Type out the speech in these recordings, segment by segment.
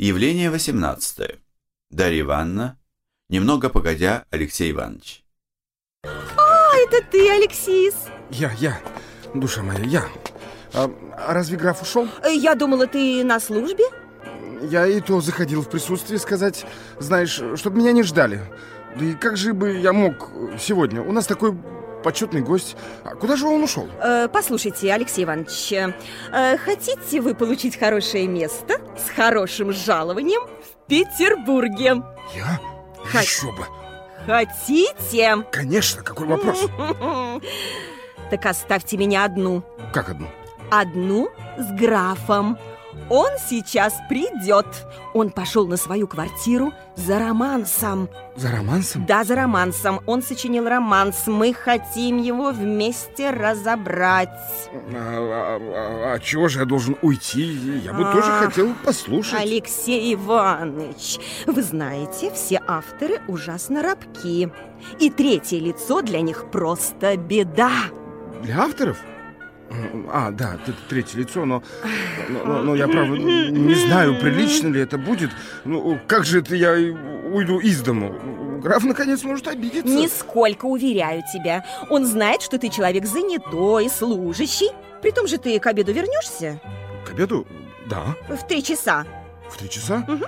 Явление 18. Дарья Ивановна. Немного погодя, Алексей Иванович. А, это ты, Алексис. Я, я, душа моя, я. А, а разве граф ушел? Э, Я думала, ты на службе? Я и то заходил в присутствие сказать, знаешь, чтобы меня не ждали. Да и как же бы я мог сегодня? У нас такой почетный гость. А куда же он ушел? Э, послушайте, Алексей Иванович, э, хотите вы получить хорошее место с хорошим жалованием в Петербурге? Я? Хать. Еще бы. Хотите? Конечно, какой вопрос? Так оставьте меня одну. Как одну? Одну с графом. Он сейчас придет. Он пошел на свою квартиру за романсом. За романсом? Да, за романсом. Он сочинил романс. Мы хотим его вместе разобрать. А, а- а- а чего же я должен уйти? Я бы А. тоже хотел послушать. Алексей Иванович, вы знаете, все авторы ужасно рабки. И третье лицо для них просто беда. Для авторов? А, да, т- третье лицо, но, но, но- но я, правда, не знаю, прилично ли это будет. Ну, как же это я уйду из дому? Граф, наконец, может обидеться. Нисколько, уверяю тебя. Он знает, что ты человек занятой, служащий. При том же ты к обеду вернешься К обеду? Да. в три часа. В три часа? Мгм.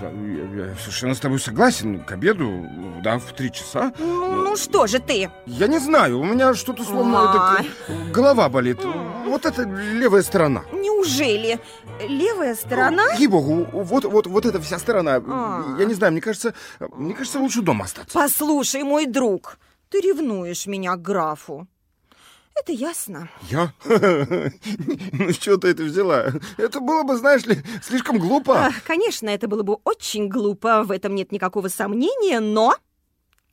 Да, я, я совершенно с тобой согласен. К обеду, да, в три часа. Ну, ну что же ты? Я не знаю, у меня что-то словно это, голова болит. Вот это левая сторона. Неужели левая сторона? Ей-богу, вот, вот, вот эта вся сторона. А. Я не знаю, мне кажется, мне кажется, лучше дома остаться. Послушай, мой друг, ты ревнуешь меня к графу. Это ясно. Я? Ну, с чего ты это взяла? Это было бы, знаешь ли, слишком глупо. А, конечно, это было бы очень глупо, в этом нет никакого сомнения, но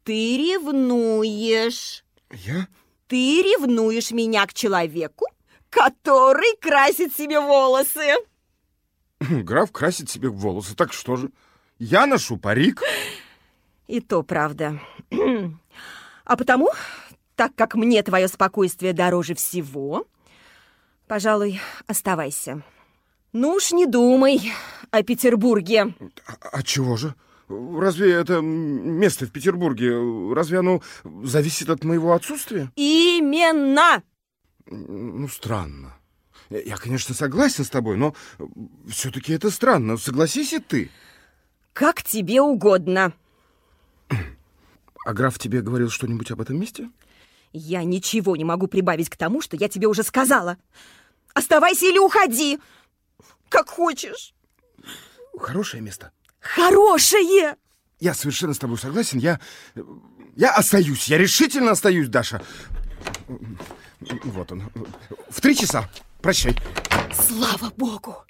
ты ревнуешь. Я? Ты ревнуешь меня к человеку, который красит себе волосы. Граф красит себе волосы, так что же? Я ношу парик. И то правда. А потому, так как мне твое спокойствие дороже всего, пожалуй, оставайся. Ну уж не думай о Петербурге. А, а чего же? Разве это место в Петербурге, разве оно зависит от моего отсутствия? Именно! Ну, странно. Я, конечно, согласен с тобой, но все-таки это странно. Согласись и ты. Как тебе угодно. А граф тебе говорил что-нибудь об этом месте? Я ничего не могу прибавить к тому, что я тебе уже сказала. Оставайся или уходи. Как хочешь. Хорошее место. Хорошее! Я совершенно с тобой согласен. Я, я остаюсь. Я решительно остаюсь, Даша. Вот он. В три часа. Прощай. Слава богу!